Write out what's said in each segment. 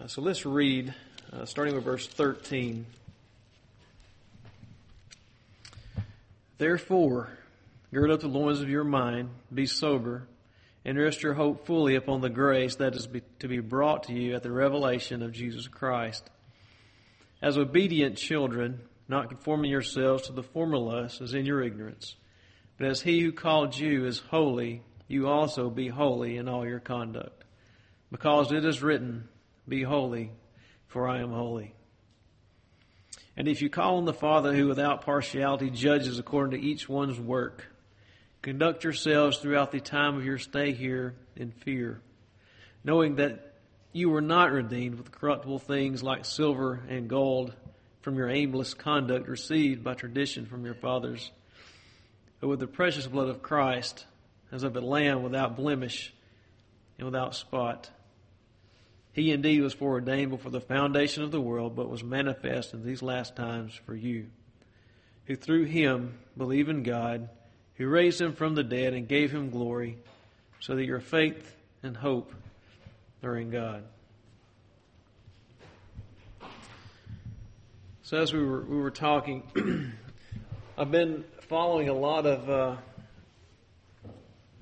Uh, so let's read, uh, starting with verse 13. Therefore, gird up the loins of your mind, be sober, and rest your hope fully upon the grace that is be, to be brought to you at the revelation of Jesus Christ. As obedient children, not conforming yourselves to the former lusts as in your ignorance, but as he who called you is holy, you also be holy in all your conduct. Because it is written, Be holy, for I am holy. And if you call on the Father who without partiality judges according to each one's work, conduct yourselves throughout the time of your stay here in fear, knowing that you were not redeemed with corruptible things like silver and gold from your aimless conduct received by tradition from your fathers, but with the precious blood of Christ, as of a lamb without blemish and without spot. He indeed was foreordained before the foundation of the world, but was manifest in these last times for you, who through him believe in God, who raised him from the dead and gave him glory, so that your faith and hope are in God. So as we were we were talking, I've been following a lot of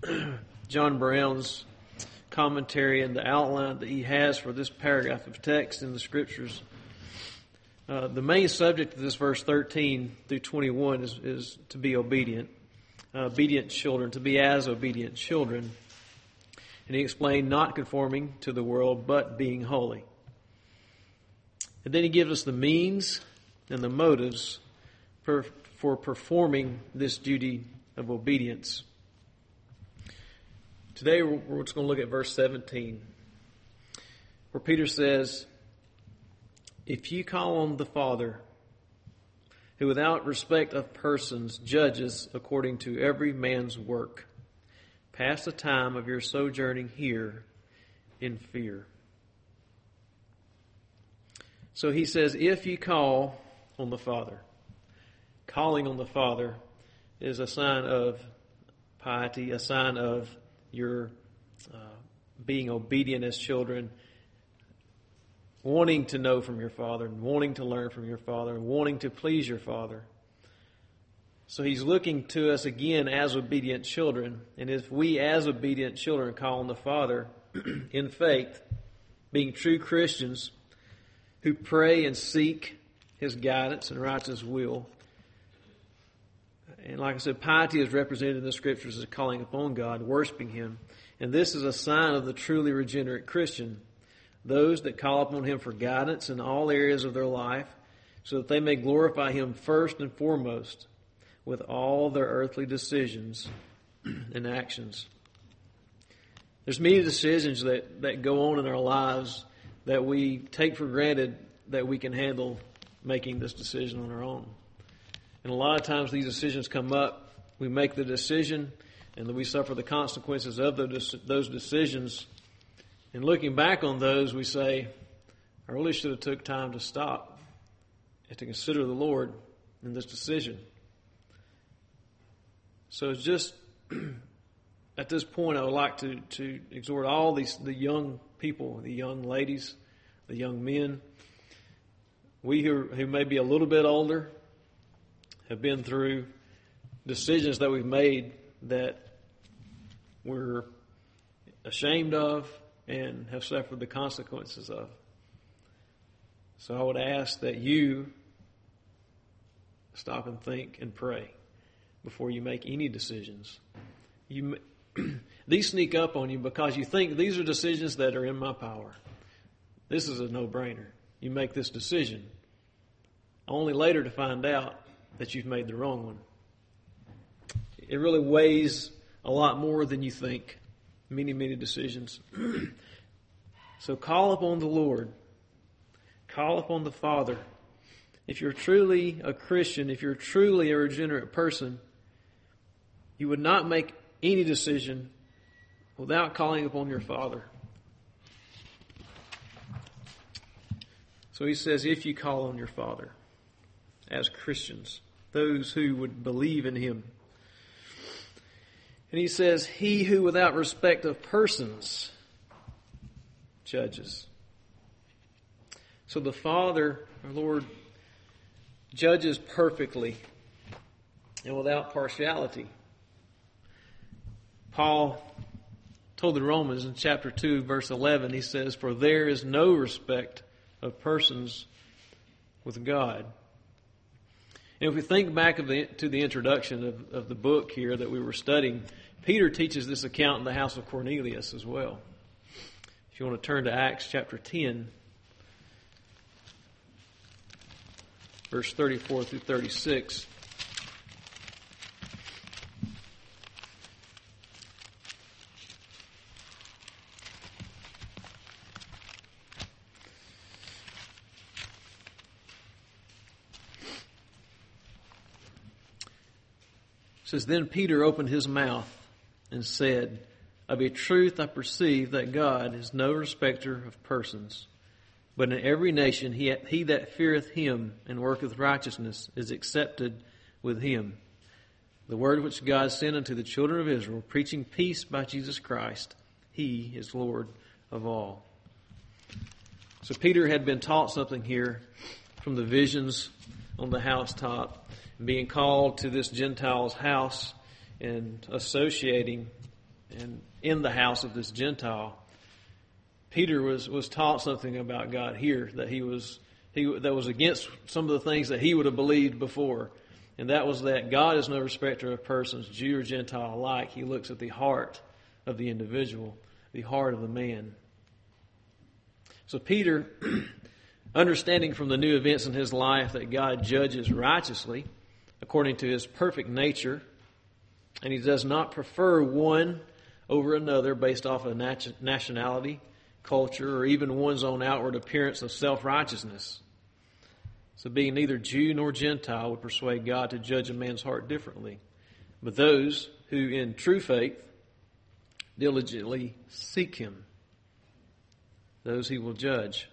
uh, John Brown's commentary and the outline that he has for this paragraph of text in the scriptures. Uh, the main subject of this verse 13 through 21 is, is to be obedient, uh, obedient children, to be as obedient children. And he explained not conforming to the world, but being holy. And then he gives us the means and the motives for, for performing this duty of obedience. Today we're just going to look at verse 17, where Peter says, If you call on the Father, who without respect of persons judges according to every man's work, pass the time of your sojourning here in fear. So he says, If you call on the Father, calling on the Father is a sign of piety, a sign of your uh, being obedient as children, wanting to know from your Father, and wanting to learn from your Father, and wanting to please your Father. So he's looking to us again as obedient children. And if we, as obedient children, call on the Father in faith, being true Christians who pray and seek his guidance and righteous will, and like I said, piety is represented in the scriptures as calling upon God, worshiping Him. And this is a sign of the truly regenerate Christian. Those that call upon Him for guidance in all areas of their life, so that they may glorify Him first and foremost with all their earthly decisions and actions. There's many decisions that, that go on in our lives that we take for granted that we can handle making this decision on our own. And a lot of times these decisions come up, we make the decision, and we suffer the consequences of those decisions. And looking back on those, we say, I really should have took time to stop and to consider the Lord in this decision. So it's just at this point, I would like to, to exhort all these the young people, the young ladies, the young men, we who, who may be a little bit older, have been through decisions that we've made that we're ashamed of and have suffered the consequences of. So I would ask that you stop and think and pray before you make any decisions. You, these sneak up on you because you think these are decisions that are in my power. This is a no-brainer. You make this decision only later to find out that you've made the wrong one. It really weighs a lot more than you think. Many, many decisions. so call upon the Lord. Call upon the Father. If you're truly a Christian, if you're truly a regenerate person, you would not make any decision without calling upon your Father. So he says, if you call on your Father as Christians, those who would believe in him. And he says, He who without respect of persons judges. So the Father, our Lord, judges perfectly and without partiality. Paul told the Romans in chapter 2, verse 11, he says, For there is no respect of persons with God. And if we think back the, to the introduction of, of the book here that we were studying, Peter teaches this account in the house of Cornelius as well. If you want to turn to Acts chapter 10, verse 34 through 36. Says, Then Peter opened his mouth and said, Of a truth I perceive that God is no respecter of persons, but in every nation he, he that feareth him and worketh righteousness is accepted with him. The word which God sent unto the children of Israel, preaching peace by Jesus Christ, he is Lord of all. So Peter had been taught something here from the visions on the housetop being called to this Gentile's house and associating and in the house of this Gentile, Peter was, was taught something about God here that he was he that was against some of the things that he would have believed before. And that was that God is no respecter of persons, Jew or Gentile alike. He looks at the heart of the individual, the heart of the man. So Peter, understanding from the new events in his life that God judges righteously, according to his perfect nature, and he does not prefer one over another based off of nationality, culture, or even one's own outward appearance of self righteousness. So, being neither Jew nor Gentile would persuade God to judge a man's heart differently. But those who, in true faith, diligently seek Him, those He will judge.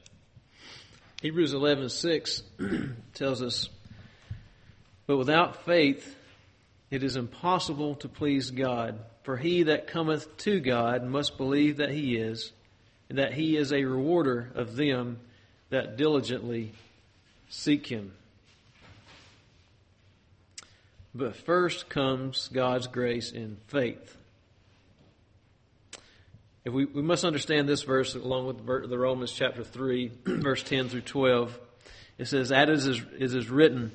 Hebrews 11:6 tells us but without faith, it is impossible to please God. For he that cometh to God must believe that he is, and that he is a rewarder of them that diligently seek him. But first comes God's grace in faith. If we, we must understand this verse along with the Romans chapter 3, verse 10 through 12. It says, As it is is is written,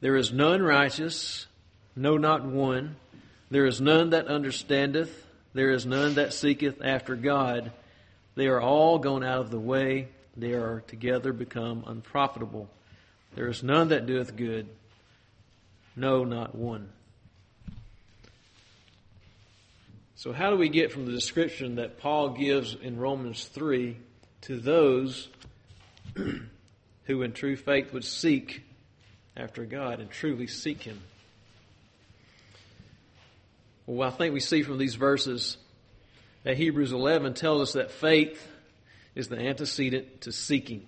there is none righteous, no, not one. There is none that understandeth. There is none that seeketh after God. They are all gone out of the way. They are together become unprofitable. There is none that doeth good. No, not one. So, how do we get from the description that Paul gives in Romans 3 to those who in true faith would seek after God and truly seek Him. Well, I think we see from these verses that Hebrews 11 tells us that faith is the antecedent to seeking.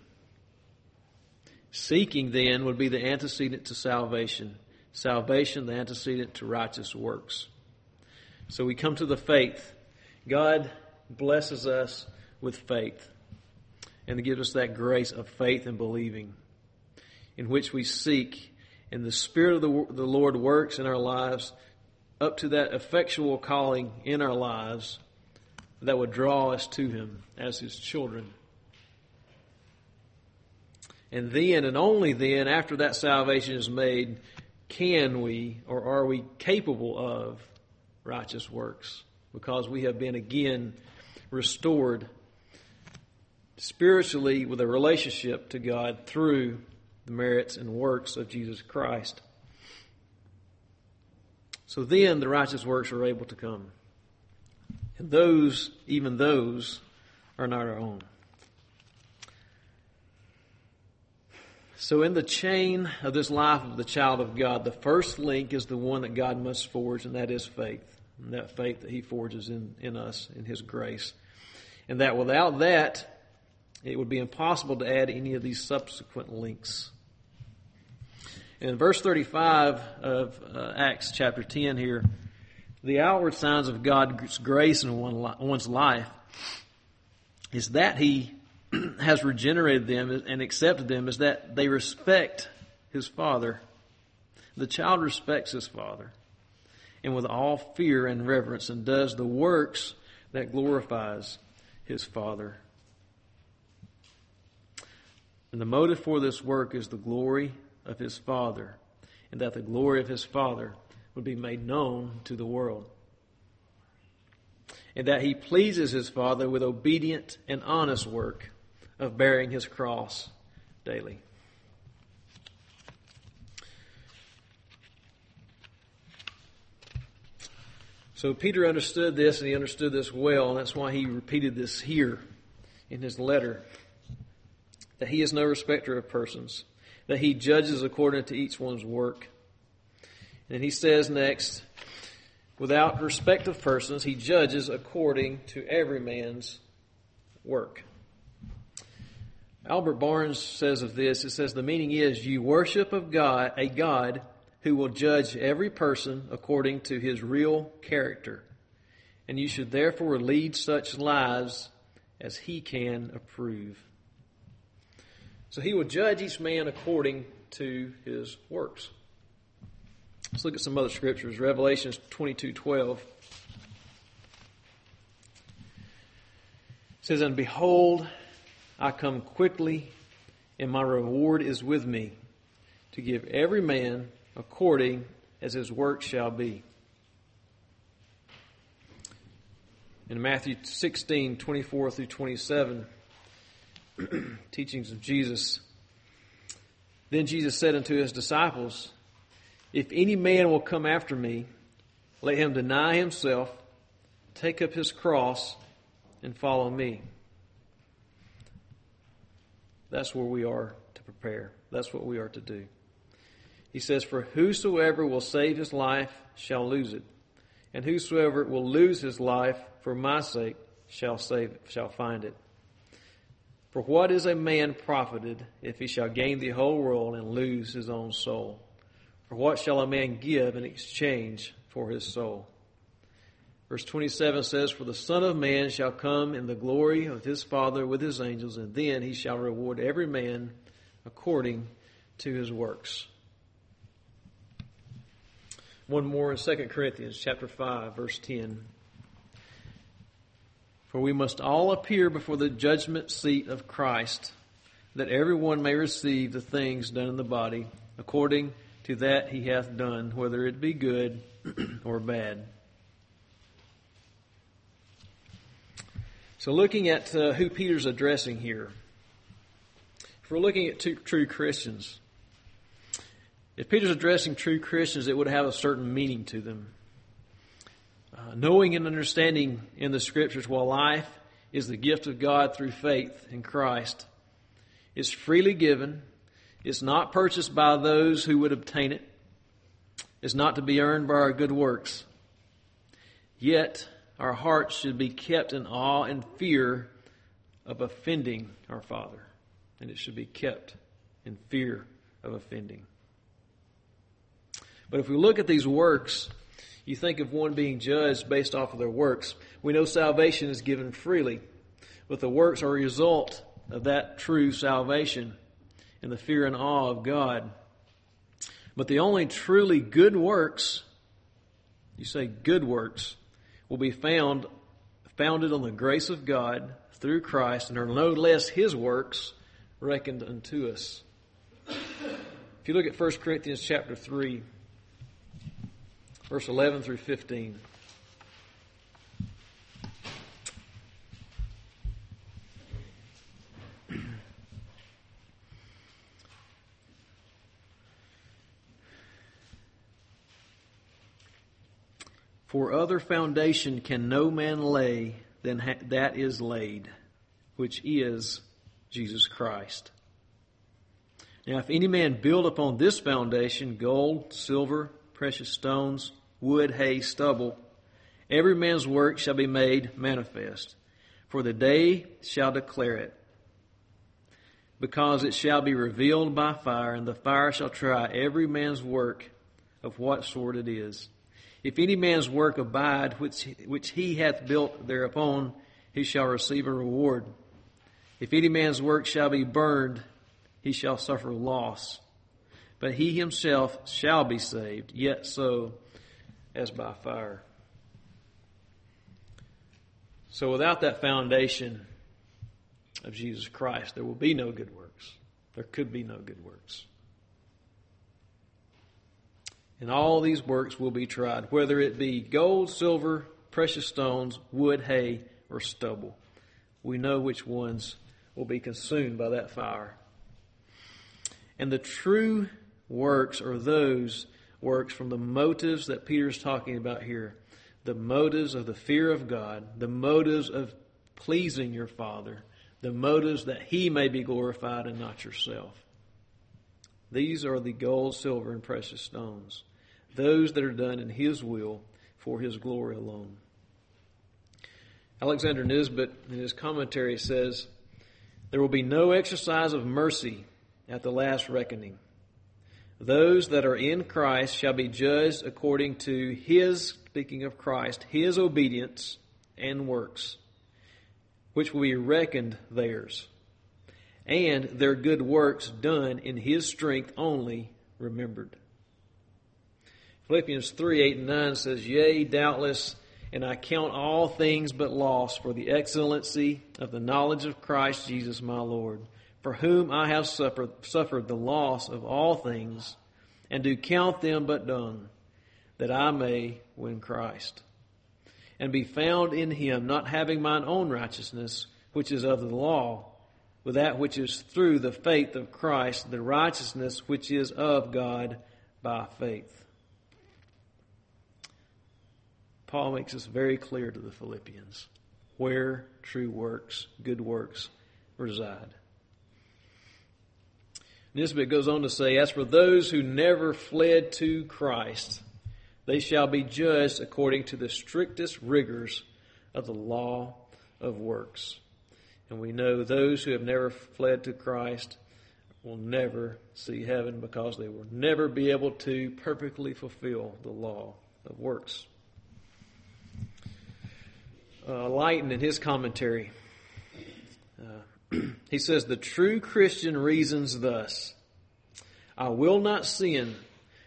Seeking then would be the antecedent to salvation. Salvation, the antecedent to righteous works. So we come to the faith. God blesses us with faith and gives us that grace of faith and believing in which we seek, and the Spirit of the, the Lord works in our lives up to that effectual calling in our lives that would draw us to Him as His children. And then, and only then, after that salvation is made, can we or are we capable of righteous works because we have been again restored spiritually with a relationship to God through the merits and works of Jesus Christ. So then the righteous works are able to come. And those, even those, are not our own. So, in the chain of this life of the child of God, the first link is the one that God must forge, and that is faith. And that faith that He forges in, in us, in His grace. And that without that, it would be impossible to add any of these subsequent links. In verse 35 of uh, Acts chapter 10 here, the outward signs of God's grace in one, one's life is that he has regenerated them and accepted them is that they respect his father. The child respects his father and with all fear and reverence and does the works that glorifies his father. And the motive for this work is the glory of his father and that the glory of his father would be made known to the world. And that he pleases his father with obedient and honest work of bearing his cross daily. So Peter understood this and he understood this well, and that's why he repeated this here in his letter. That he is no respecter of persons, that he judges according to each one's work. And he says next, without respect of persons, he judges according to every man's work. Albert Barnes says of this, it says the meaning is you worship of God, a God who will judge every person according to his real character. And you should therefore lead such lives as he can approve. So he will judge each man according to his works. Let's look at some other scriptures. Revelations 22:12 says, "And behold, I come quickly, and my reward is with me, to give every man according as his work shall be. In Matthew 16, 24 through 27, teachings of Jesus, then Jesus said unto his disciples, If any man will come after me, let him deny himself, take up his cross, and follow me. That's where we are to prepare. That's what we are to do. He says, For whosoever will save his life shall lose it, and whosoever will lose his life for my sake shall save shall find it. For what is a man profited if he shall gain the whole world and lose his own soul? For what shall a man give in exchange for his soul? Verse 27 says, For the Son of Man shall come in the glory of his Father with his angels, and then he shall reward every man according to his works. One more in 2 Corinthians chapter 5, verse 10. For we must all appear before the judgment seat of Christ, that everyone may receive the things done in the body, according to that he hath done, whether it be good or bad. So, looking at uh, who Peter's addressing here, if we're looking at two, true Christians, if Peter's addressing true Christians, it would have a certain meaning to them. Uh, knowing and understanding in the Scriptures while life is the gift of God through faith in Christ, it's freely given, it's not purchased by those who would obtain it, it's not to be earned by our good works. Yet, our hearts should be kept in awe and fear of offending our Father. And it should be kept in fear of offending. But if we look at these works, you think of one being judged based off of their works. We know salvation is given freely, but the works are a result of that true salvation and the fear and awe of God. But the only truly good works, you say good works, will be found founded on the grace of God through Christ and are no less his works reckoned unto us. If you look at 1 Corinthians chapter 3, verse 11 through 15. For other foundation can no man lay than ha- that is laid, which is Jesus Christ. Now, if any man build upon this foundation gold, silver, precious stones, wood, hay, stubble, every man's work shall be made manifest, for the day shall declare it. Because it shall be revealed by fire, and the fire shall try every man's work of what sort it is. If any man's work abide, which, which he hath built thereupon, he shall receive a reward. If any man's work shall be burned, he shall suffer loss. But he himself shall be saved, yet so as by fire. So without that foundation of Jesus Christ, there will be no good works. There could be no good works. And all these works will be tried, whether it be gold, silver, precious stones, wood, hay, or stubble. We know which ones will be consumed by that fire. And the true works are those works from the motives that Peter is talking about here the motives of the fear of God, the motives of pleasing your Father, the motives that He may be glorified and not yourself. These are the gold, silver, and precious stones, those that are done in His will for His glory alone. Alexander Nisbet, in his commentary, says, There will be no exercise of mercy at the last reckoning. Those that are in Christ shall be judged according to his, speaking of Christ, his obedience and works, which will be reckoned theirs, and their good works done in his strength only remembered. Philippians 3 8 and 9 says, Yea, doubtless, and I count all things but loss for the excellency of the knowledge of Christ Jesus my Lord for whom I have suffered, suffered the loss of all things, and do count them but dung, that I may win Christ, and be found in him, not having mine own righteousness, which is of the law, but that which is through the faith of Christ, the righteousness which is of God by faith. Paul makes this very clear to the Philippians where true works, good works, reside. Nisbet goes on to say, As for those who never fled to Christ, they shall be judged according to the strictest rigors of the law of works. And we know those who have never fled to Christ will never see heaven because they will never be able to perfectly fulfill the law of works. Uh, Leighton in his commentary he says, The true Christian reasons thus I will not sin,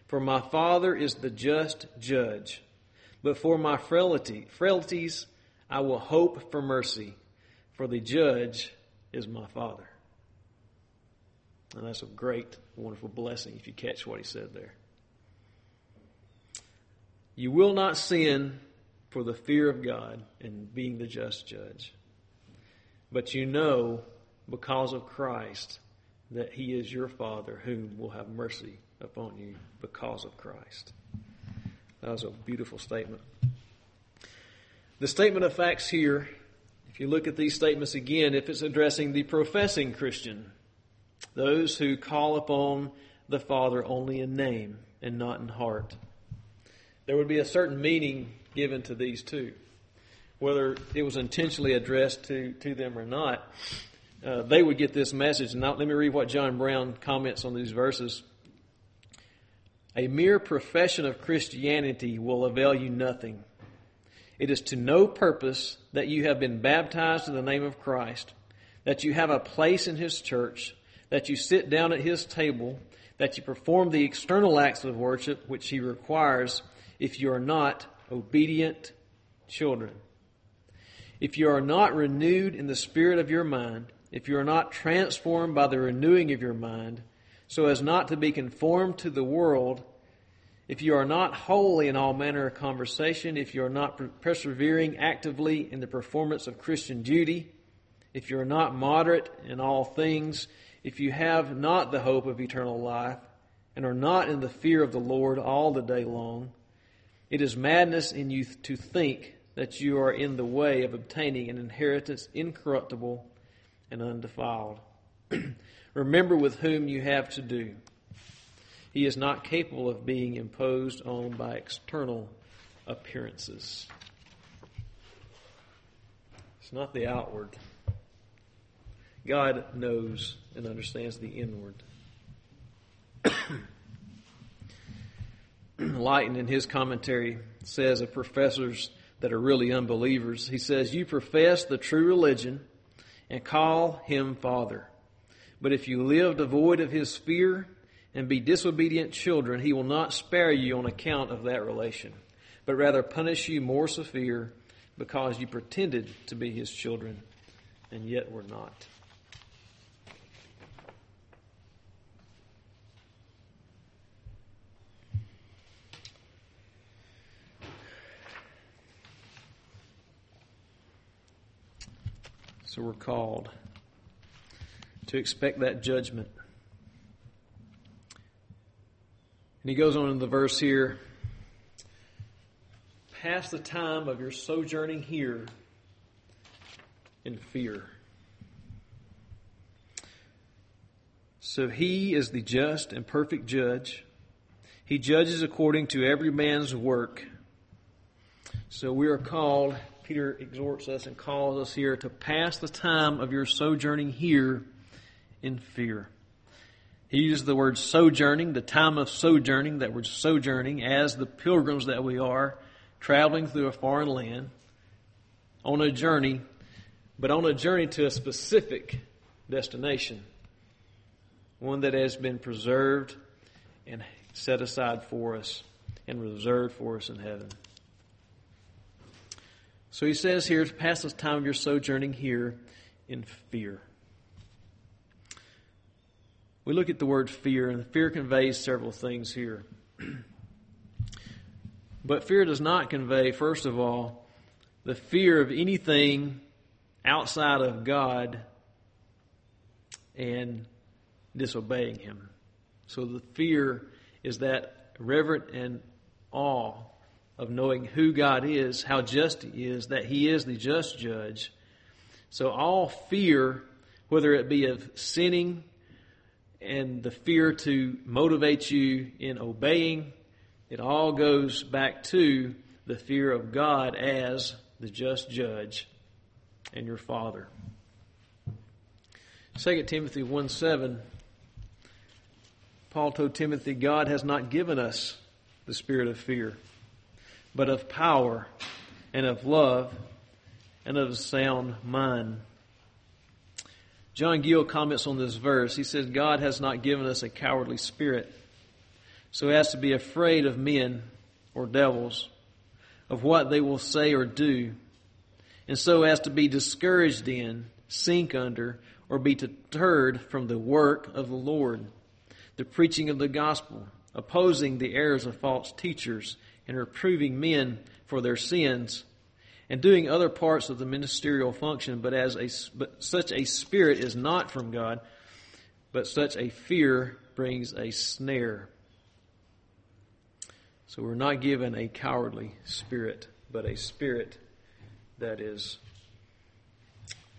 for my Father is the just judge. But for my frailty, frailties, I will hope for mercy, for the judge is my Father. And that's a great, wonderful blessing if you catch what he said there. You will not sin for the fear of God and being the just judge. But you know because of Christ that he is your Father whom will have mercy upon you because of Christ. That was a beautiful statement. The statement of facts here, if you look at these statements again, if it's addressing the professing Christian, those who call upon the Father only in name and not in heart, there would be a certain meaning given to these two. Whether it was intentionally addressed to, to them or not, uh, they would get this message. And now, let me read what John Brown comments on these verses. A mere profession of Christianity will avail you nothing. It is to no purpose that you have been baptized in the name of Christ, that you have a place in His church, that you sit down at His table, that you perform the external acts of worship which He requires if you are not obedient children. If you are not renewed in the spirit of your mind, if you are not transformed by the renewing of your mind, so as not to be conformed to the world, if you are not holy in all manner of conversation, if you are not persevering actively in the performance of Christian duty, if you are not moderate in all things, if you have not the hope of eternal life, and are not in the fear of the Lord all the day long, it is madness in you to think that you are in the way of obtaining an inheritance incorruptible and undefiled. Remember with whom you have to do. He is not capable of being imposed on by external appearances. It's not the outward. God knows and understands the inward. Leighton in his commentary says of professors that are really unbelievers, he says, You profess the true religion and call him Father. But if you live devoid of his fear and be disobedient children, he will not spare you on account of that relation, but rather punish you more severe because you pretended to be his children and yet were not. So we're called to expect that judgment. And he goes on in the verse here pass the time of your sojourning here in fear. So he is the just and perfect judge. He judges according to every man's work. So we are called Peter exhorts us and calls us here to pass the time of your sojourning here in fear. He uses the word sojourning, the time of sojourning, that we're sojourning as the pilgrims that we are, traveling through a foreign land on a journey, but on a journey to a specific destination, one that has been preserved and set aside for us and reserved for us in heaven. So he says here, pass this time of your sojourning here in fear. We look at the word fear, and fear conveys several things here. but fear does not convey, first of all, the fear of anything outside of God and disobeying Him. So the fear is that reverent and awe of knowing who God is, how just He is, that He is the just judge. So all fear, whether it be of sinning and the fear to motivate you in obeying, it all goes back to the fear of God as the just judge and your Father. 2 Timothy 1 7, Paul told Timothy, God has not given us the spirit of fear but of power and of love and of a sound mind. John Gill comments on this verse. He says, God has not given us a cowardly spirit, so as to be afraid of men or devils, of what they will say or do, and so as to be discouraged in, sink under, or be deterred from the work of the Lord, the preaching of the gospel, opposing the errors of false teachers, and reproving men for their sins and doing other parts of the ministerial function, but as a, but such a spirit is not from God, but such a fear brings a snare. So we're not given a cowardly spirit, but a spirit that is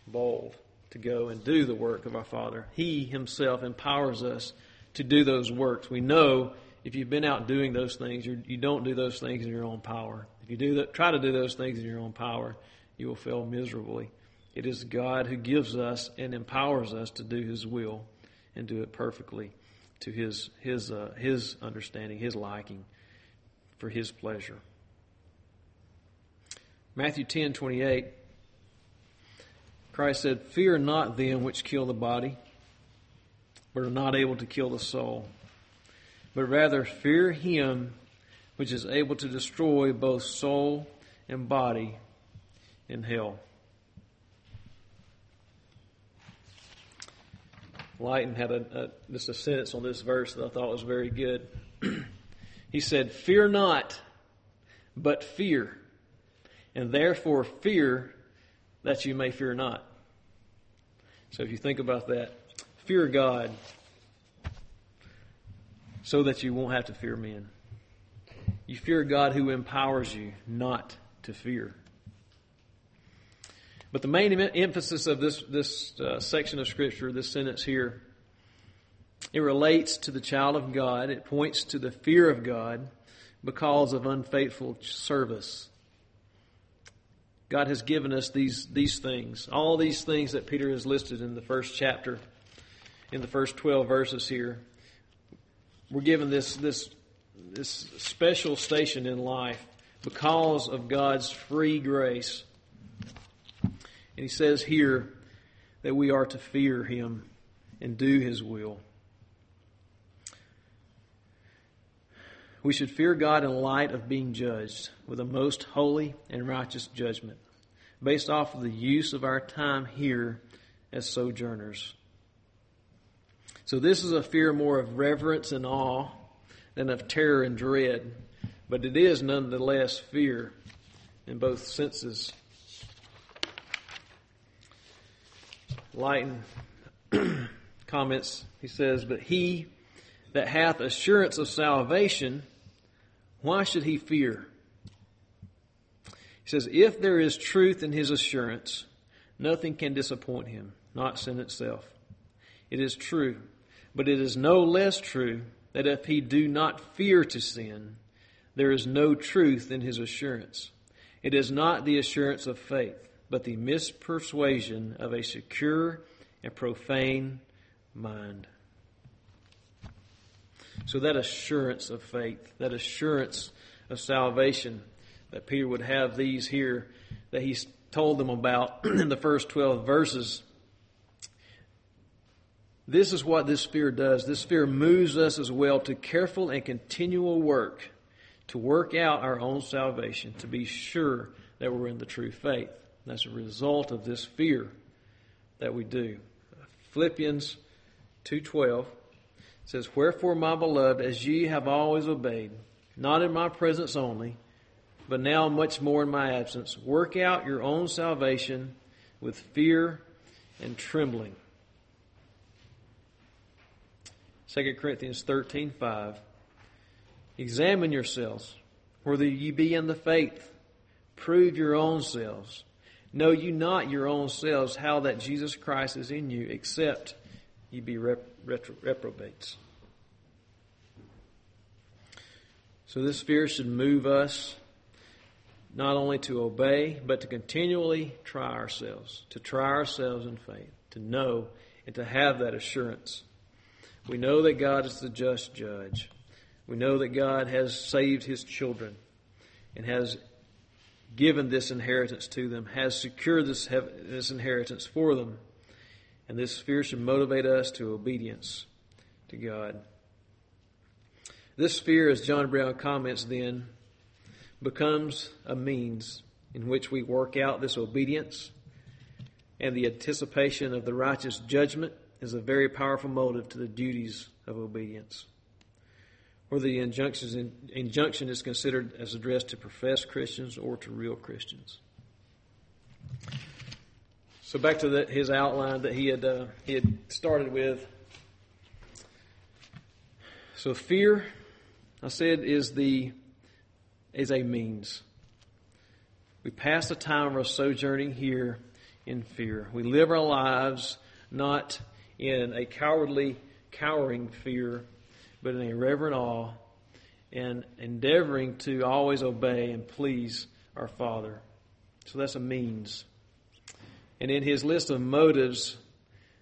bold to go and do the work of our Father. He Himself empowers us to do those works. We know if you've been out doing those things, you're, you do not do those things in your own power. If you do try to do those things in your own power, you will fail miserably. It is God who gives us and empowers us to do His will and do it perfectly to His His uh, His understanding, His liking, for His pleasure. Matthew ten twenty eight. Christ said, "Fear not them which kill the body, but are not able to kill the soul." But rather fear him which is able to destroy both soul and body in hell. Leighton had a, a, just a sentence on this verse that I thought was very good. he said, Fear not, but fear, and therefore fear that you may fear not. So if you think about that, fear God, so that you won't have to fear men. You fear God who empowers you not to fear. But the main emphasis of this, this uh, section of Scripture, this sentence here, it relates to the child of God. It points to the fear of God because of unfaithful service. God has given us these, these things, all these things that Peter has listed in the first chapter, in the first 12 verses here we're given this, this, this special station in life because of God's free grace. And he says here that we are to fear him and do his will. We should fear God in light of being judged with a most holy and righteous judgment based off of the use of our time here as sojourners. So this is a fear more of reverence and awe than of terror and dread, but it is nonetheless fear in both senses. Leighton comments, he says, But he that hath assurance of salvation, why should he fear? He says, If there is truth in his assurance, nothing can disappoint him, not sin itself. It is true, but it is no less true that if he do not fear to sin, there is no truth in his assurance. It is not the assurance of faith, but the mispersuasion of a secure and profane mind. So that assurance of faith, that assurance of salvation, that Peter would have these here that he's told them about in the first 12 verses. This is what this fear does. This fear moves us as well to careful and continual work to work out our own salvation, to be sure that we're in the true faith. That's a result of this fear that we do. Philippians 2:12 says, "Wherefore, my beloved, as ye have always obeyed, not in my presence only, but now much more in my absence, work out your own salvation with fear and trembling." 2 Corinthians 13:5 Examine yourselves whether ye be in the faith. Prove your own selves. Know you not your own selves how that Jesus Christ is in you, except ye be rep- reprobates. So this fear should move us not only to obey, but to continually try ourselves, to try ourselves in faith, to know and to have that assurance. We know that God is the just judge. We know that God has saved his children and has given this inheritance to them, has secured this, this inheritance for them. And this fear should motivate us to obedience to God. This fear, as John Brown comments, then becomes a means in which we work out this obedience, and the anticipation of the righteous judgment is a very powerful motive to the duties of obedience whether the injunction is considered as addressed to professed Christians or to real Christians. So back to the, his outline that he had uh, he had started with. So fear, I said, is the is a means. We pass the time of our sojourning here in fear. We live our lives not in a cowardly, cowering fear, but in a reverent awe and endeavoring to always obey and please our Father. So that's a means. And in his list of motives,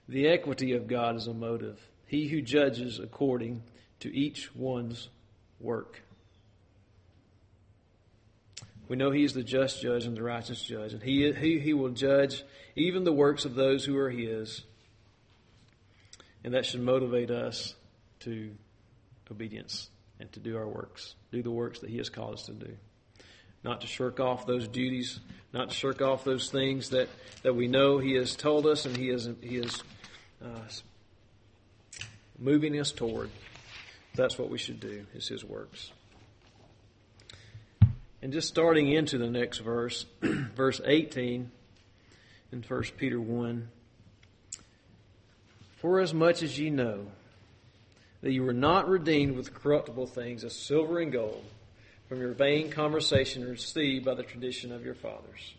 the equity of God is a motive. He who judges according to each one's work. We know he is the just judge and the righteous judge, and he, he, he will judge even the works of those who are his. And that should motivate us to obedience and to do our works, do the works that He has called us to do. Not to shirk off those duties, not to shirk off those things that, that we know He has told us and He is, he is uh, moving us toward. That's what we should do, is His works. And just starting into the next verse, verse 18 in 1 Peter 1 For as much as ye know, that you were not redeemed with corruptible things as silver and gold from your vain conversation received by the tradition of your fathers.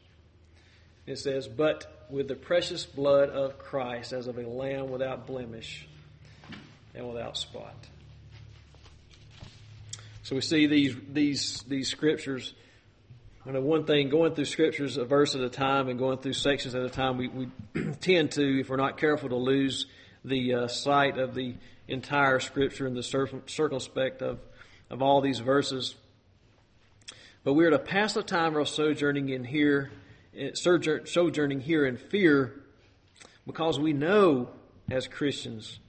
It says, but with the precious blood of Christ as of a lamb without blemish and without spot. So we see these these these scriptures. You know, one thing going through scriptures a verse at a time and going through sections at a time, we, we tend to, if we're not careful, to lose the uh, sight of the entire Scripture and the circumspect of, of all these verses. But we are to pass the time of our sojourning in here, eh, sojourning here in fear Because we know as Christians,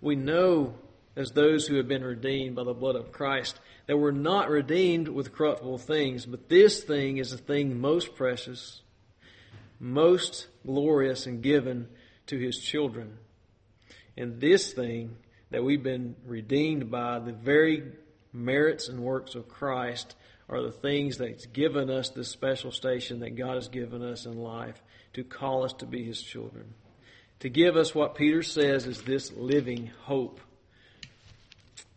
we know as those who have been redeemed by the blood of Christ that we're not redeemed with corruptible things, but this thing is the thing most precious, most glorious and given to his children. And this thing that we've been redeemed by, the very merits and works of Christ, are the things that's given us this special station that God has given us in life to call us to be his children. To give us what Peter says is this living hope.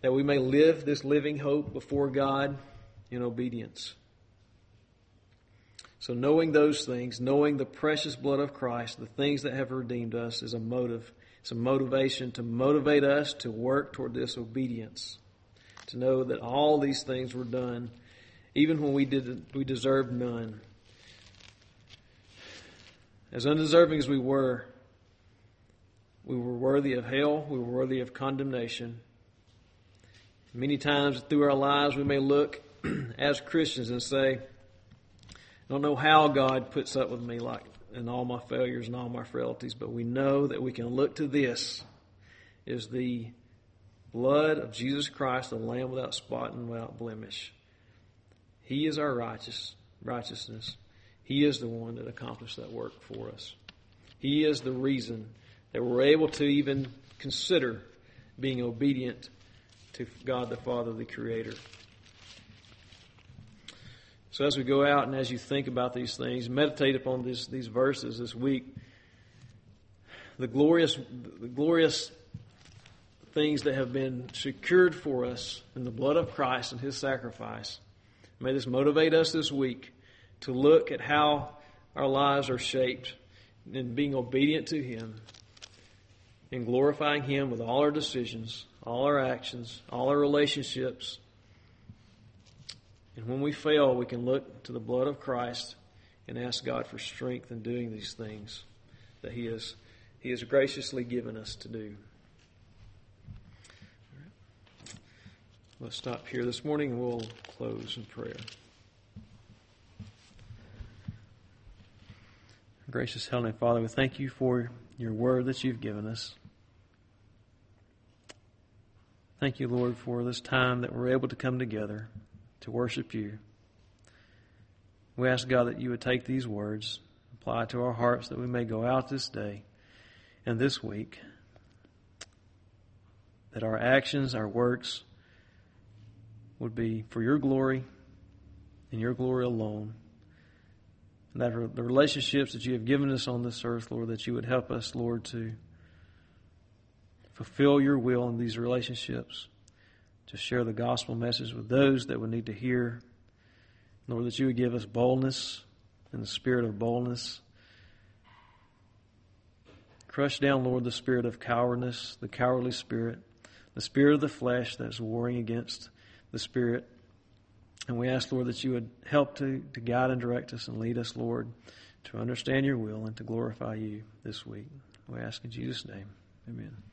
That we may live this living hope before God in obedience. So knowing those things, knowing the precious blood of Christ, the things that have redeemed us is a motive. A motivation to motivate us to work toward this obedience. To know that all these things were done even when we did we deserved none. As undeserving as we were, we were worthy of hell, we were worthy of condemnation. Many times through our lives we may look as Christians and say, I don't know how God puts up with me like in all my failures and all my frailties, but we know that we can look to this is the blood of Jesus Christ, the Lamb without spot and without blemish. He is our righteous righteousness. He is the one that accomplished that work for us. He is the reason that we're able to even consider being obedient to God the Father, the Creator. So as we go out and as you think about these things, meditate upon these, these verses this week. The glorious, the glorious things that have been secured for us in the blood of Christ and His sacrifice. May this motivate us this week to look at how our lives are shaped in being obedient to Him, in glorifying Him with all our decisions, all our actions, all our relationships, and when we fail, we can look to the blood of Christ and ask God for strength in doing these things that He has, he has graciously given us to do. Let's stop here this morning and we'll close in prayer. Gracious Heavenly Father, we thank you for your word that you've given us. Thank you, Lord, for this time that we're able to come together to worship you. We ask God that you would take these words, apply to our hearts that we may go out this day and this week, that our actions, our works would be for your glory and your glory alone. And that the relationships that you have given us on this earth, Lord, that you would help us, Lord, to fulfill your will in these relationships to share the gospel message with those that would need to hear. Lord, that you would give us boldness and the spirit of boldness. Crush down, Lord, the spirit of cowardness, the cowardly spirit, the spirit of the flesh that is warring against the spirit. And we ask, Lord, that you would help to, to guide and direct us and lead us, Lord, to understand your will and to glorify you this week. We ask in Jesus' name. Amen.